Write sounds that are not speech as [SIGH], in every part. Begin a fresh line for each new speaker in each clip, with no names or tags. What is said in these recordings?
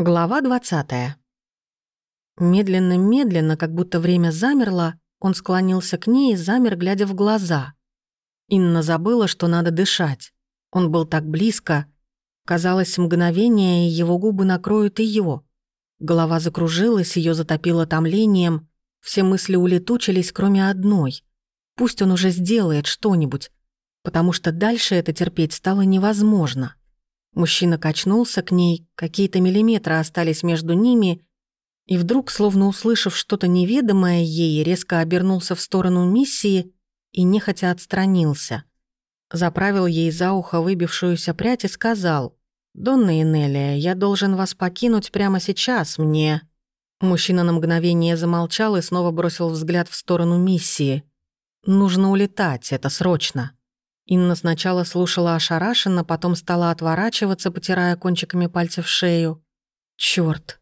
Глава 20. Медленно-медленно, как будто время замерло, он склонился к ней и замер, глядя в глаза. Инна забыла, что надо дышать. Он был так близко. Казалось, мгновение, и его губы накроют ее. Голова закружилась, ее затопило томлением. Все мысли улетучились, кроме одной. Пусть он уже сделает что-нибудь, потому что дальше это терпеть стало невозможно. Мужчина качнулся к ней, какие-то миллиметры остались между ними, и вдруг, словно услышав что-то неведомое ей, резко обернулся в сторону миссии и нехотя отстранился. Заправил ей за ухо выбившуюся прядь и сказал, «Донна Энелия, я должен вас покинуть прямо сейчас, мне...» Мужчина на мгновение замолчал и снова бросил взгляд в сторону миссии. «Нужно улетать, это срочно». Инна сначала слушала ошарашенно, потом стала отворачиваться, потирая кончиками пальцев шею. Чёрт.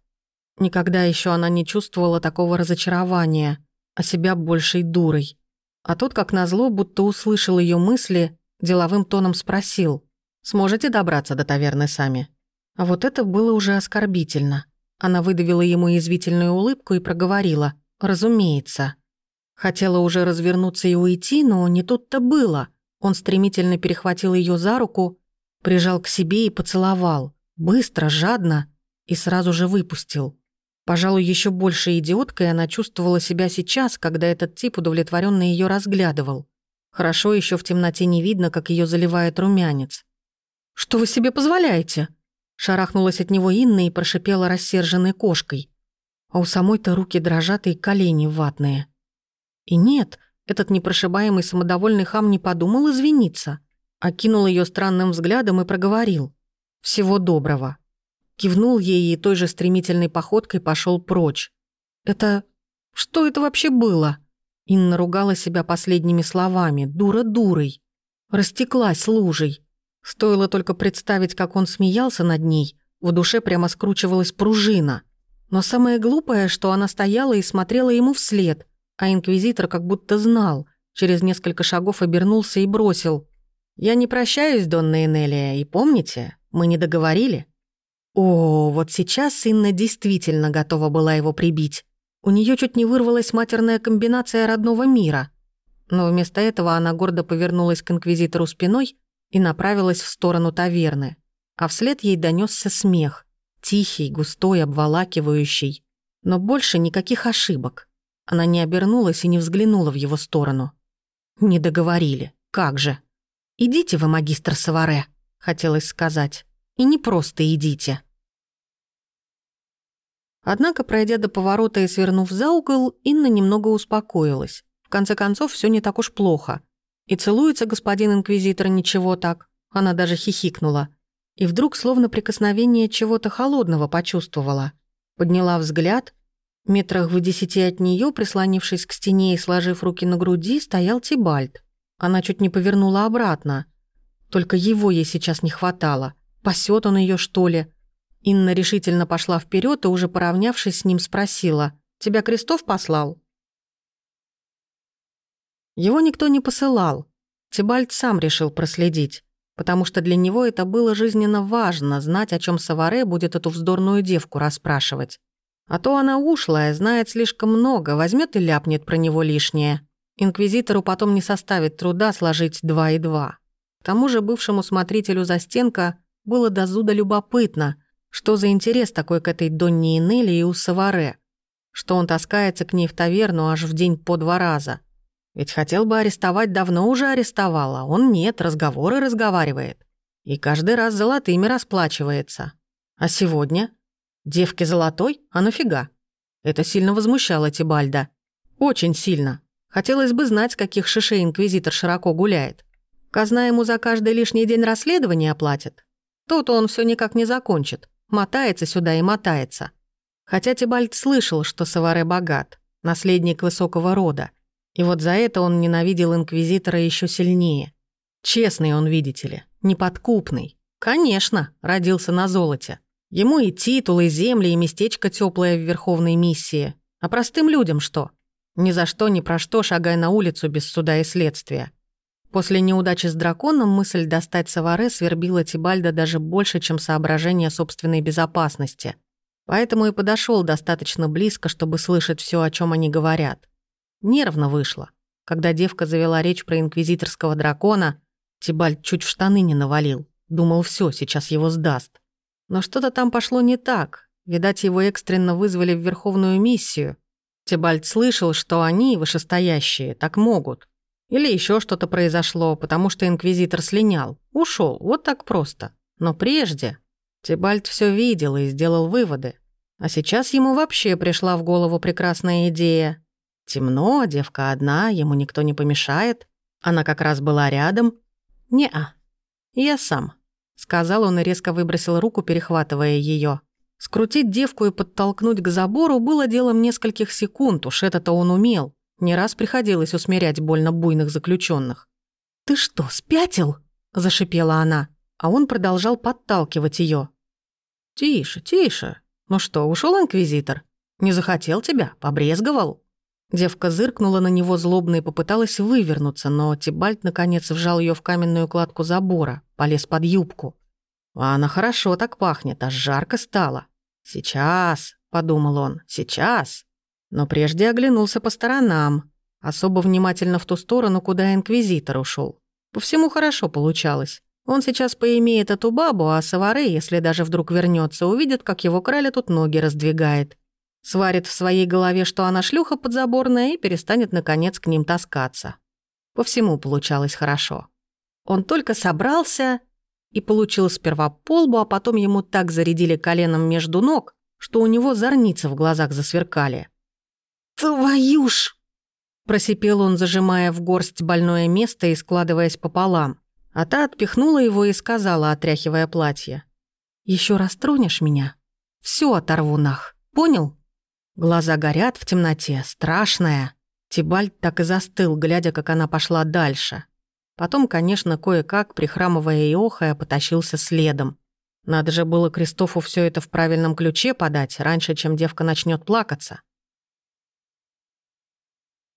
Никогда еще она не чувствовала такого разочарования, а себя большей дурой. А тут, как назло, будто услышал ее мысли, деловым тоном спросил. «Сможете добраться до таверны сами?» А вот это было уже оскорбительно. Она выдавила ему язвительную улыбку и проговорила. «Разумеется». Хотела уже развернуться и уйти, но не тут-то было – он стремительно перехватил ее за руку, прижал к себе и поцеловал. Быстро, жадно и сразу же выпустил. Пожалуй, еще больше идиоткой она чувствовала себя сейчас, когда этот тип удовлетворенно ее разглядывал. Хорошо еще в темноте не видно, как ее заливает румянец. «Что вы себе позволяете?» Шарахнулась от него Инна и прошипела рассерженной кошкой. А у самой-то руки дрожат и колени ватные. И нет, этот непрошибаемый самодовольный хам не подумал извиниться, окинул ее странным взглядом и проговорил. «Всего доброго». Кивнул ей и той же стремительной походкой пошел прочь. «Это... что это вообще было?» Инна ругала себя последними словами. «Дура дурой». Растеклась лужей. Стоило только представить, как он смеялся над ней, в душе прямо скручивалась пружина. Но самое глупое, что она стояла и смотрела ему вслед – а инквизитор как будто знал, через несколько шагов обернулся и бросил. «Я не прощаюсь, Донна Энелия, и помните, мы не договорили?» О, вот сейчас Инна действительно готова была его прибить. У нее чуть не вырвалась матерная комбинация родного мира. Но вместо этого она гордо повернулась к инквизитору спиной и направилась в сторону таверны. А вслед ей донесся смех. Тихий, густой, обволакивающий. Но больше никаких ошибок. Она не обернулась и не взглянула в его сторону. «Не договорили. Как же?» «Идите вы, магистр Саваре», — хотелось сказать. «И не просто идите». Однако, пройдя до поворота и свернув за угол, Инна немного успокоилась. В конце концов, все не так уж плохо. И целуется господин инквизитор ничего так. Она даже хихикнула. И вдруг словно прикосновение чего-то холодного почувствовала. Подняла взгляд Метрах в десяти от нее, прислонившись к стене и сложив руки на груди, стоял Тибальд. Она чуть не повернула обратно. Только его ей сейчас не хватало. Пасет он ее что ли? Инна решительно пошла вперед и, уже поравнявшись с ним, спросила. «Тебя Крестов послал?» Его никто не посылал. Тибальд сам решил проследить, потому что для него это было жизненно важно знать, о чем Саваре будет эту вздорную девку расспрашивать. А то она ушлая, знает слишком много, возьмет и ляпнет про него лишнее. Инквизитору потом не составит труда сложить два и два. К тому же бывшему смотрителю застенка было до зуда любопытно, что за интерес такой к этой Донне Инели и у Саваре, что он таскается к ней в таверну аж в день по два раза. Ведь хотел бы арестовать, давно уже арестовал, а он нет, разговоры разговаривает. И каждый раз золотыми расплачивается. А сегодня Девки золотой? А нафига? Это сильно возмущало Тибальда. Очень сильно. Хотелось бы знать, каких шишей инквизитор широко гуляет. Казна ему за каждый лишний день расследования оплатит. Тут он все никак не закончит. Мотается сюда и мотается. Хотя Тибальд слышал, что Саваре богат, наследник высокого рода. И вот за это он ненавидел инквизитора еще сильнее. Честный он, видите ли, неподкупный. Конечно, родился на золоте. Ему и титул, и земли, и местечко теплое в Верховной миссии. А простым людям что? Ни за что, ни про что, шагая на улицу без суда и следствия. После неудачи с драконом мысль достать Саваре свербила Тибальда даже больше, чем соображение собственной безопасности. Поэтому и подошел достаточно близко, чтобы слышать все, о чем они говорят. Нервно вышло. Когда девка завела речь про инквизиторского дракона, Тибальт чуть в штаны не навалил. Думал, все, сейчас его сдаст. Но что-то там пошло не так. Видать, его экстренно вызвали в Верховную миссию. Тибальт слышал, что они, вышестоящие, так могут. Или еще что-то произошло, потому что инквизитор слинял. ушел, вот так просто. Но прежде Тибальт все видел и сделал выводы. А сейчас ему вообще пришла в голову прекрасная идея. Темно, девка одна, ему никто не помешает. Она как раз была рядом. «Не-а, я сам», — сказал он и резко выбросил руку, перехватывая ее. Скрутить девку и подтолкнуть к забору было делом нескольких секунд, уж это-то он умел. Не раз приходилось усмирять больно буйных заключенных. «Ты что, спятил?» – зашипела она, а он продолжал подталкивать ее. «Тише, тише. Ну что, ушел инквизитор? Не захотел тебя? Побрезговал?» Девка зыркнула на него злобно и попыталась вывернуться, но Тибальт наконец вжал ее в каменную кладку забора, полез под юбку. А она хорошо так пахнет, аж жарко стало. «Сейчас», — подумал он, — «сейчас». Но прежде оглянулся по сторонам, особо внимательно в ту сторону, куда инквизитор ушел. По всему хорошо получалось. Он сейчас поимеет эту бабу, а Савары, если даже вдруг вернется, увидит, как его краля тут ноги раздвигает. Сварит в своей голове, что она шлюха подзаборная, и перестанет, наконец, к ним таскаться. По всему получалось хорошо. Он только собрался и получил сперва полбу, а потом ему так зарядили коленом между ног, что у него зорницы в глазах засверкали. «Твою ж!» Просипел он, зажимая в горсть больное место и складываясь пополам. А та отпихнула его и сказала, отряхивая платье. Еще раз тронешь меня? Все оторву нах. Понял?» Глаза горят в темноте, страшная. Тибальт так и застыл, глядя, как она пошла дальше. Потом, конечно, кое-как, прихрамывая и охая, потащился следом. Надо же было Кристофу все это в правильном ключе подать, раньше, чем девка начнет плакаться.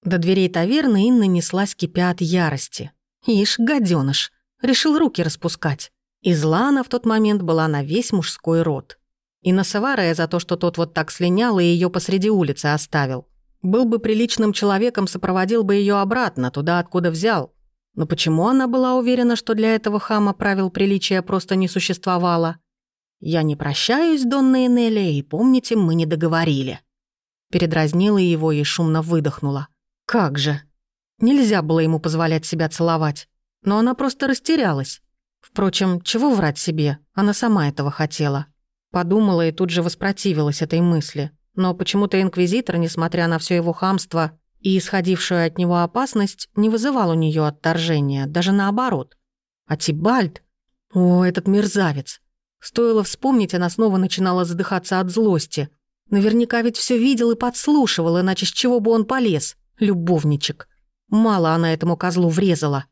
До дверей таверны Инна неслась, кипя от ярости. Ишь, гаденыш, решил руки распускать. И зла она в тот момент была на весь мужской род. И на Саварая за то, что тот вот так слинял и ее посреди улицы оставил. Был бы приличным человеком, сопроводил бы ее обратно, туда, откуда взял. Но почему она была уверена, что для этого хама правил приличия просто не существовало? «Я не прощаюсь, Донна Энелия, и помните, мы не договорили». Передразнила его и шумно выдохнула. Как же. Нельзя было ему позволять себя целовать. Но она просто растерялась. Впрочем, чего врать себе? Она сама этого хотела. Подумала и тут же воспротивилась этой мысли. Но почему-то инквизитор, несмотря на все его хамство и исходившую от него опасность, не вызывал у нее отторжения, даже наоборот. А Тибальд... О, этот мерзавец. Стоило вспомнить, она снова начинала задыхаться от злости. Наверняка ведь все видел и подслушивал, иначе с чего бы он полез. Любовничек. Мало она этому козлу врезала.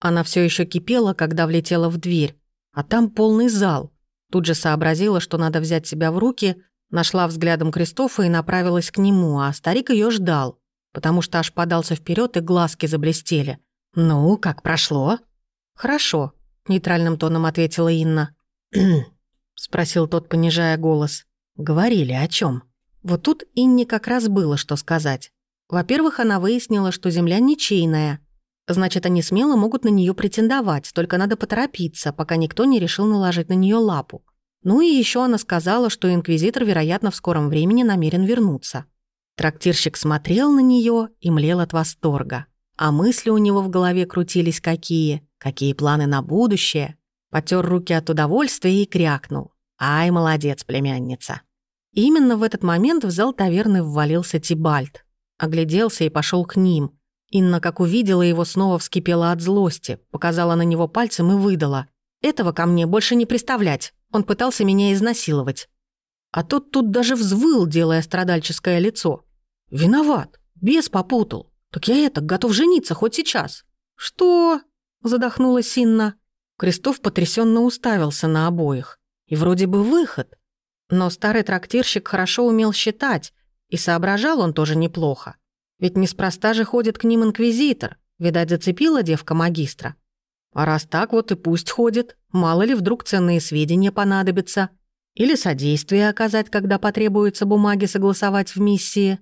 Она все еще кипела, когда влетела в дверь. А там полный зал. Тут же сообразила, что надо взять себя в руки, нашла взглядом Кристофа и направилась к нему, а старик ее ждал, потому что аж подался вперед и глазки заблестели. «Ну, как прошло?» «Хорошо», — нейтральным тоном ответила Инна. [CLEARS THROAT] спросил тот, понижая голос. «Говорили о чем? Вот тут Инне как раз было что сказать. Во-первых, она выяснила, что земля ничейная. Значит, они смело могут на нее претендовать, только надо поторопиться, пока никто не решил наложить на нее лапу. Ну и еще она сказала, что инквизитор, вероятно, в скором времени намерен вернуться. Трактирщик смотрел на нее и млел от восторга. А мысли у него в голове крутились какие, какие планы на будущее. Потер руки от удовольствия и крякнул. «Ай, молодец, племянница!» Именно в этот момент в зал таверны ввалился Тибальт. Огляделся и пошел к ним. Инна, как увидела его, снова вскипела от злости, показала на него пальцем и выдала. «Этого ко мне больше не представлять. Он пытался меня изнасиловать». А тот тут даже взвыл, делая страдальческое лицо. «Виноват. Бес попутал. Так я это, готов жениться хоть сейчас». «Что?» – задохнулась Инна. Крестов потрясенно уставился на обоих. И вроде бы выход. Но старый трактирщик хорошо умел считать и соображал он тоже неплохо. Ведь неспроста же ходит к ним инквизитор. Видать, зацепила девка магистра. А раз так вот и пусть ходит. Мало ли вдруг ценные сведения понадобятся. Или содействие оказать, когда потребуется бумаги согласовать в миссии.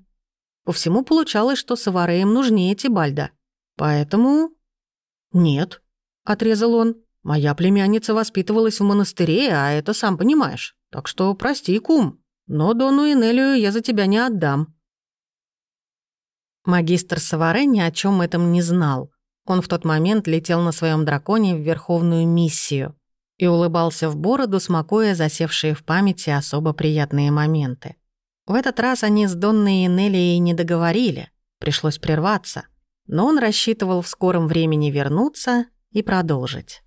По всему получалось, что Савареем нужнее Тибальда. Поэтому... «Нет», — отрезал он, — «моя племянница воспитывалась в монастыре, а это сам понимаешь. Так что прости, кум, но Дону Инелию я за тебя не отдам». Магистр Саваре ни о чем этом не знал. Он в тот момент летел на своем драконе в Верховную миссию и улыбался в бороду, смакуя засевшие в памяти особо приятные моменты. В этот раз они с Донной и Неллией не договорили, пришлось прерваться, но он рассчитывал в скором времени вернуться и продолжить.